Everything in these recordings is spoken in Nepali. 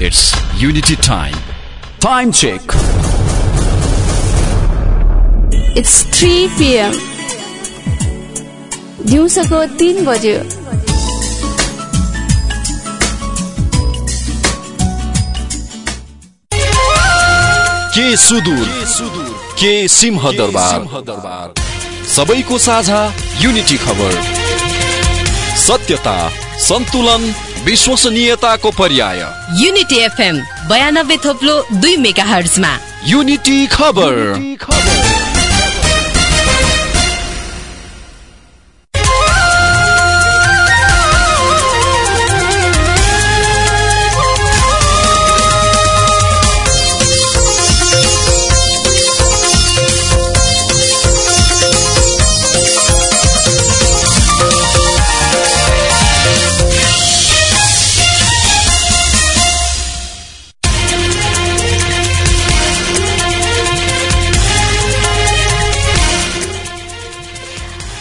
It's Unity Time. Time check. It's 3 p.m. दिउँसोको तिन बज्यो के सुदूर के सिंह दरबार सबैको साझा युनिटी खबर सत्यता सन्तुलन विश्वसनीयताको पर्याय। युनिटी एफएम बयानब्बे थोप्लो दुई मेगा हर्जमा युनिटी खबर।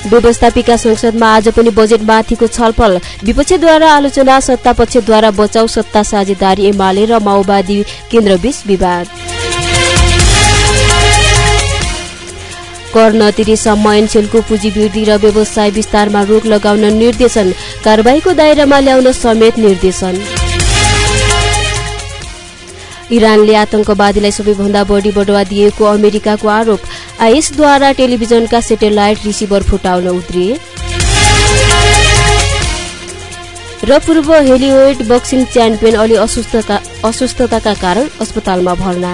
व्यवस्थापिका संसदमा आज पनि बजेट माथिको छलफल। विपक्षद्वारा आलोचना सत्तापक्षद्वारा बचाउ सत्ता साझेदारी एमाले र माओवादी केन्द्रबीच विवाद। कर नतिरी सम्म पुँजी वृद्धि र व्यवसाय विस्तारमा रोक लगाउन निर्देशन। कारवाहीको दायरामा ल्याउन समेत निर्देशन। इरानले आतंकवादीलाई सबैभन्दा बढी बढुवा दिएको अमेरिकाको आरोप आइएसद्वारा टेलिभिजनका सेटेलाइट रिसिभर फुटाउन उत्रिए र पूर्व हेलिवेड बक्सिङ च्याम्पियन अलि अस्वस्थताका कारण अस्पतालमा भर्ना।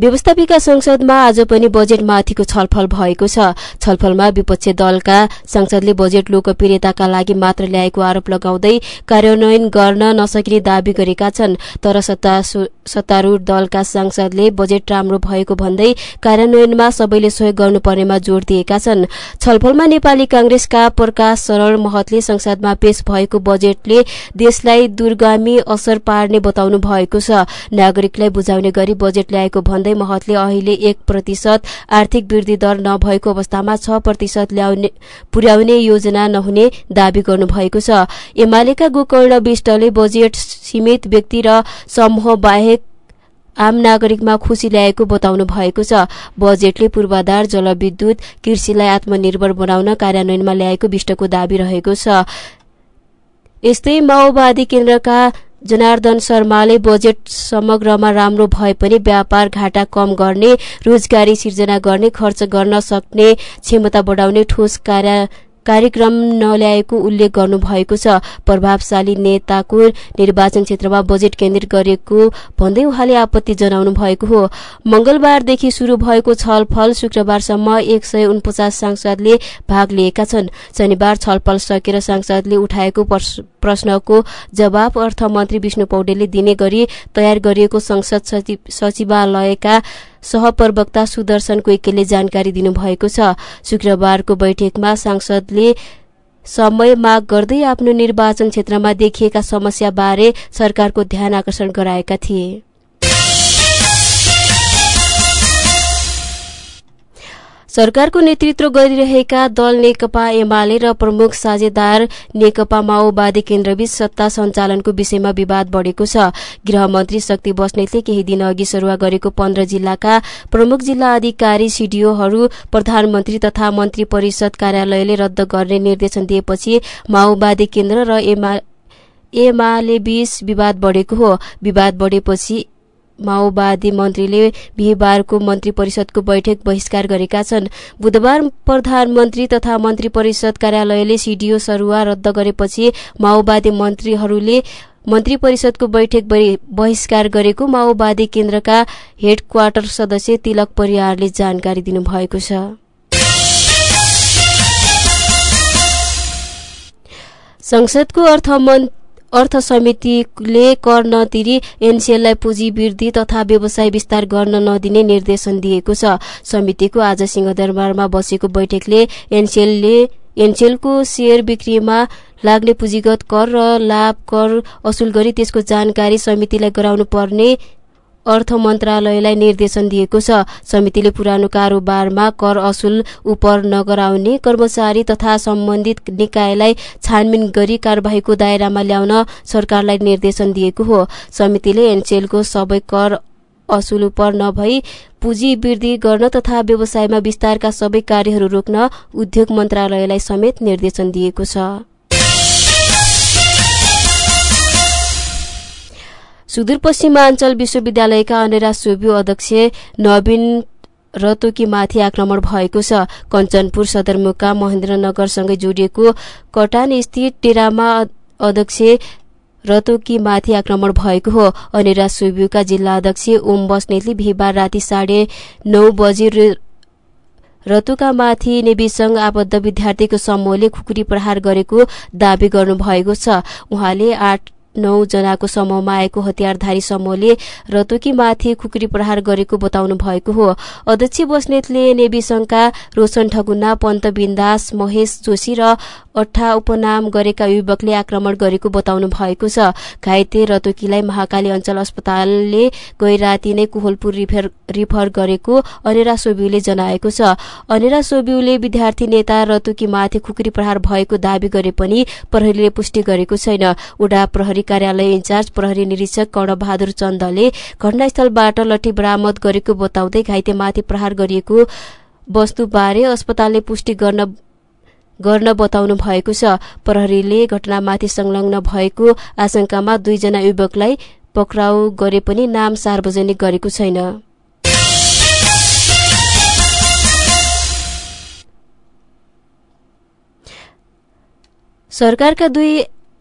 व्यवस्थापिका संसदमा आज पनि बजेटमाथिको छलफल भएको छ। छलफलमा विपक्ष दलका सांसदले बजेट लोकप्रियताका लागि मात्र ल्याएको आरोप लगाउँदै कार्यान्वयन गर्न नसकिने दावी गरेका छन्। तर सत्तारूढ़ दलका सांसदले बजेट राम्रो भएको भन्दै कार्यान्वयनमा सबैले सहयोग गर्नुपर्नेमा जोड़ दिएका छन्। छलफलमा नेपाली कांग्रेसका प्रकाश शरण महतले संसदमा पेश भएको बजेटले देशलाई दूरगामी असर पार्ने बताउनु भएको छ। नागरिकलाई बुझाउने गरी बजेट ल्याएको भन्दै महतले अहिले एक प्रतिशत आर्थिक वृद्धि दर नभएको अवस्थामा छ प्रतिशत पुर्याउने योजना नहुने दावी गर्नुभएको छ। एमालेका गोकर्ण विष्टले बजेट सीमित व्यक्ति र समूह बाहेक आम नागरिकमा खुशी ल्याएको बताउनु भएको छ। बजेटले पूर्वाधार जलविद्युत कृषिलाई आत्मनिर्भर बनाउन कार्यान्वयनमा ल्याएको विष्टको दावी रहेको छ। यस्तै माओवादी केन्द्रका जनार्दन शर्माले बजेट समग्रमा राम्रो भए पनि व्यापार घाटा कम गर्ने रोजगारी सिर्जना गर्ने खर्च गर्न सक्ने क्षमता बढाउने ठोस कार्य कार्यक्रम नल्याएको उल्लेख गर्नुभएको छ। प्रभावशाली नेताको निर्वाचन क्षेत्रमा बजेट केन्द्रित गरेको भन्दै उहाँले आपत्ति जनाउनु भएको हो। मंगलबारदेखि शुरू भएको छलफल शुक्रबारसम्म एक सय उनपचास सांसदले भाग लिएका छन्। शनिबार छलफल सकेर सांसदले उठाएको प्रश्नको जवाब अर्थमन्त्री विष्णु पौडेलले दिने गरी तयार गरिएको संसद सचिवालयका सहप्रवक्ता सुदर्शन कोइकेले जानकारी दिनुभएको छ। शुक्रबारको बैठकमा सांसदले समय माग गर्दै आफ्नो निर्वाचन क्षेत्रमा देखिएका समस्याबारे सरकारको ध्यान आकर्षण गराएका थिए। सरकारको नेतृत्व गरिरहेका दल नेकपा एमाले र प्रमुख साझेदार नेकपा माओवादी केन्द्रबीच सत्ता सञ्चालनको विषयमा विवाद बढ़ेको छ। गृहमन्त्री शक्ति बस्नेतले केही दिन अघि सरुवा गरेको पन्ध्र जिल्लाका प्रमुख जिल्ला अधिकारी सीडीओहरू प्रधानमन्त्री तथा मन्त्री परिषद कार्यालयले रद्द गर्ने निर्देशन दिएपछि माओवादी केन्द्र र एमाले बीच विवाद बढ़ेको हो। विवाद बढ़ेपछि माओवादी मन्त्रीले बिहिबारको मन्त्री परिषदको बैठक बहिष्कार गरेका छन्। बुधबार प्रधानमन्त्री तथा मन्त्री परिषद कार्यालयले सीडीओ सरुवा रद्द गरेपछि माओवादी मन्त्रीहरूले मन्त्री परिषदको बैठक बहिष्कार गरेको माओवादी केन्द्रका हेड क्वार्टर सदस्य तिलक परियारले जानकारी दिनुभएको छ। संसदको अर्थ समितिले कर नतिरी एनसिएललाई पुँजी वृद्धि तथा व्यवसाय विस्तार गर्न नदिने निर्देशन दिएको छ। समितिको आज सिंहदरबारमा बसेको बैठकले एनसिएलले एनसेलको सेयर बिक्रीमा लाग्ने पुँजीगत कर र लाभ कर असुल गरी त्यसको जानकारी समितिलाई गराउनु पर्ने अर्थ मन्त्रालयलाई निर्देशन दिएको छ। समितिले पुरानो कारोबारमा कर असुल उप नगराउने कर्मचारी तथा सम्बन्धित निकायलाई छानबिन गरी कार्यवाहीको दायरामा ल्याउन सरकारलाई निर्देशन दिएको हो। समितिले एनसेलको सबै कर असुल उप नभई पुँजी वृद्धि गर्न तथा व्यवसायमा विस्तारका सबै कार्यहरू रोक्न उद्योग मन्त्रालयलाई समेत निर्देशन दिएको छ। सुदूरपश्चिमाञ्चल विश्वविद्यालयका अनेरा सोभ्यू अध्यक्ष नवीन रतोकीमाथि आक्रमण भएको छ। कञ्चनपुर सदरमुकाम महेन्द्रनगरसँगै जोडिएको कटान स्थित टेरामा अध्यक्ष रतोकीमाथि आक्रमण भएको हो। अनेरा सोभ्यूका जिल्ला अध्यक्ष ओम बस्नेतले बिहिबार राति साढे नौ बजे रतुकामाथि नेविसंघ आबद्ध विद्यार्थीको समूहले खुकुरी प्रहार गरेको दावी गर्नुभएको छ। उहाँले आठ नौ जनाको समूहमा आएको हतियारधारी समूहले रतुकीमाथि खुकुरी प्रहार गरेको बताउनु भएको हो। अध्यक्ष बस्नेतले नेवी संघका रोशन ठगुना पन्त बिन्दास महेश जोशी र अठा उपनाम गरेका युवकले आक्रमण गरेको बताउनु भएको छ। घाइते रतुकीलाई महाकाली अञ्चल अस्पतालले गै राति नै कोहलपुर रिफर गरेको अनेरा सोब्यूले जनाएको छ। अनेरा सोब्यूले विद्यार्थी नेता रतुकीमाथि खुकुरी प्रहार भएको दावी गरे पनि प्रहरीले पुष्टि गरेको छैन। उडा प्रहरी कार्यालय इन्चार्ज प्रहरी निरीक्षक कर्णबहादुर चन्दले घटनास्थलबाट लठी बरामद गरेको बताउँदै घाइतेमाथि प्रहार गरिएको वस्तुबारे अस्पतालले पुष्टि गर्न गर्न बताउनु भएको छ। प्रहरीले घटनामाथि संलग्न भएको आशंकामा दुईजना युवकलाई पक्राउ गरे पनि नाम सार्वजनिक गरेको छैन। सरकारका दुई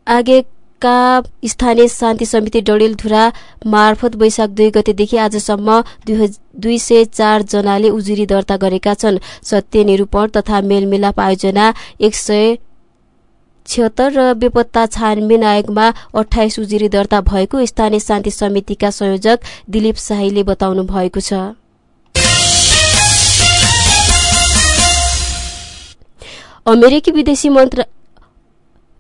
आगे का स्थानीय शान्ति समिति डडेलधुरा मार्फत वैशाख दुई गतेदेखि आजसम्म दुई सय चार जनाले उजुरी दर्ता गरेका छन्। सत्य निरूपण तथा मेलमिलाप आयोजना एक सय छिहत्तर र बेपत्ता छानबिन आयोगमा अठाइस उजुरी दर्ता भएको स्थानीय शान्ति समितिका संयोजक दिलीप शाहीले बताउनु भएको छ। अमेरिकी विदेशी मन्त्र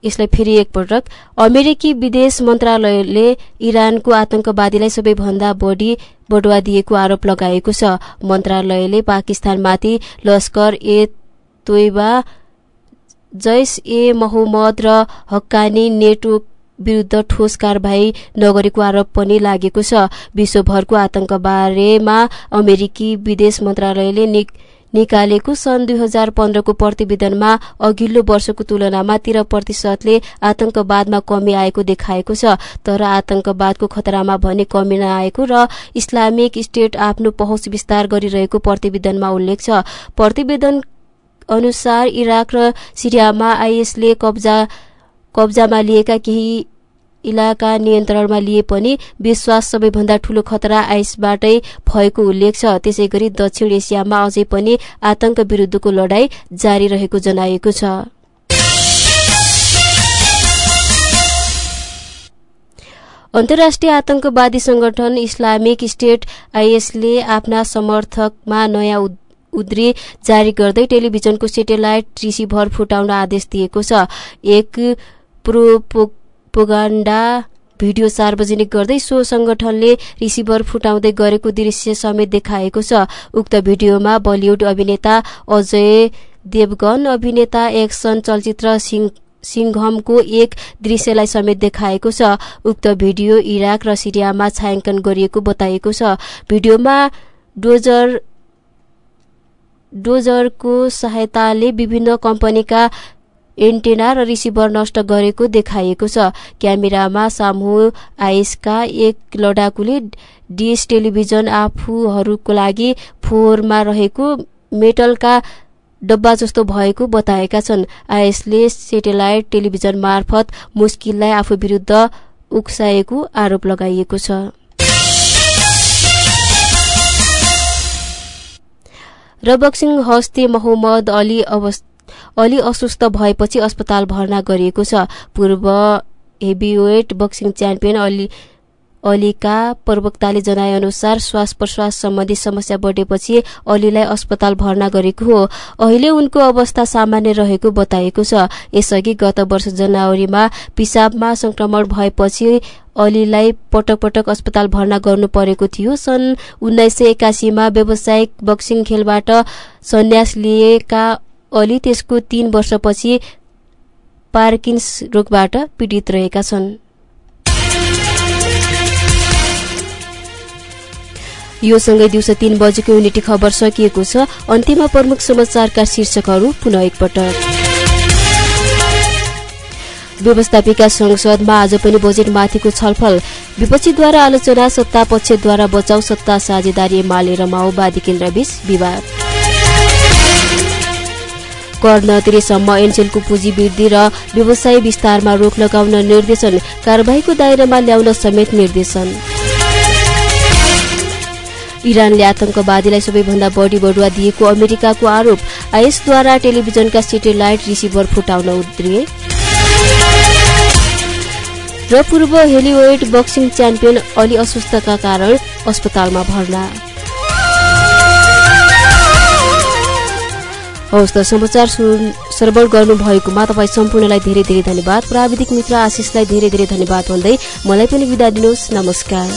यसलाई फेरि एकपटक अमेरिकी विदेश मन्त्रालयले इरानको आतंकवादीलाई सबैभन्दा बढी बढुवा दिएको आरोप लगाएको छ। मन्त्रालयले पाकिस्तानमाथि लस्कर ए तोइबा जैस ए मोहम्मद र हक्कानी नेटो विरूद्ध ठोस कारवाही नगरेको आरोप पनि लागेको छ। विश्वभरको आतंकबारेमा अमेरिकी विदेश मन्त्रालयले निकालेको सन् दुई हजार पन्ध्रको प्रतिवेदनमा अघिल्लो वर्षको तुलनामा तेह्र प्रतिशतले आतंकवादमा कमी आएको देखाएको छ। तर आतंकवादको खतरामा भने कमी नआएको र इस्लामिक स्टेट आफ्नो पहुँच विस्तार गरिरहेको प्रतिवेदनमा उल्लेख छ। प्रतिवेदन अनुसार इराक र सिरियामा आइएसले कब्जा कब्जामा लिएका केही इलाका नियन्त्रणमा लिए पनि विश्वास सबैभन्दा ठूलो खतरा आइसबाटै भएको उल्लेख छ। त्यसै गरी दक्षिण एसियामा अझै पनि आतंक विरूद्धको लडाई जारी रहेको जनाइएको छ। अन्तर्राष्ट्रिय आतंकवादी संगठन इस्लामिक स्टेट आइएसले आफ्ना समर्थकमा नयाँ उद्री जारी गर्दै टेलिभिजनको सेटेलाइट रिसिभर फुटाउन आदेश दिएको छ। एक प्रो प्रोगाण्डा भिडियो सार्वजनिक गर्दै सो संगठनले रिसिभर फुटाउँदै गरेको दृश्य समेत देखाएको छ। उक्त भिडियोमा बलिउड अभिनेता अजय देवगन अभिनेता एक्सन चलचित्र सिंघमको एक दृश्यलाई समेत देखाएको छ। उक्त भिडियो इराक र सिरियामा छायाङ्कन गरिएको बताइएको छ। भिडियोमा डोजर डोजरको सहायताले विभिन्न कम्पनीका एन्टेना र रिसिभर नष्ट गरेको देखाइएको छ। क्यामेरामा सामु आइसका एक लडाकुले डिएस टेलिभिजन आफूहरूको लागि फोहोरमा रहेको मेटलका डब्बा जस्तो भएको बताएका छन्। आइएसले सेटेलाइट टेलिभिजन मार्फत मुस्किललाई आफू विरूद्ध उक्साएको आरोप लगाइएको छ। र बक्सिङ हस्ते मोहम्मद अली अवस्था अलि अस्वस्थ भएपछि अस्पताल भर्ना गरिएको छ। पूर्व हेभीवेट बक्सिङ च्याम्पियन अलि अलीका प्रवक्ताले जनाए अनुसार श्वास प्रश्वास सम्बन्धी समस्या बढेपछि अलीलाई अस्पताल भर्ना गरेको हो। अहिले उनको अवस्था सामान्य रहेको बताइएको छ। यसअघि गत वर्ष जनवरीमा पिसाबमा संक्रमण भएपछि अलीलाई पटक पटक अस्पताल भर्ना गर्नु परेको थियो। सन् उन्नाइस सय एकासीमा व्यावसायिक बक्सिङ खेलबाट सन्यास लिएका अली त्यसको तीन वर्षपछि पार्किन्स रोगबाट पीडित रहेका छन्। यो सँगै दिउँसो तीन बजेको युनिटी खबर सकिएको छ। अन्त्यमा प्रमुख समाचारका शीर्षकहरू पुनः एकपटक। व्यवस्थापिका संसदमा आज पनि बजेटमाथिको छलफल। विपक्षीद्वारा आलोचना सत्ता पक्षद्वारा बचाउ सत्ता साझेदारी एमाले र माओवादी केन्द्रबीच विवाद। कर नतिरेसम्म एनसेलको पुँजी वृद्धि र व्यवसाय विस्तारमा रोक लगाउन निर्देशन कार्यवाहीको दायरामा ल्याउन समेत निर्देशन। इरानले आतंकवादीलाई सबैभन्दा बढी बढुवा दिएको अमेरिकाको आरोप आइएसद्वारा टेलिभिजनका सेटेलाइट रिसिभर फुटाउन उत्रिए र पूर्व हेलिवेट बक्सिङ च्याम्पियन अलि अस्वस्थका कारण अस्पतालमा भर्ना। हवस् त समाचार सरबल गर्नुभएकोमा तपाईँ सम्पूर्णलाई धेरै धेरै धन्यवाद। प्राविधिक मित्र आशिषलाई धेरै धेरै धन्यवाद भन्दै मलाई पनि विदा दिनुहोस्। नमस्कार।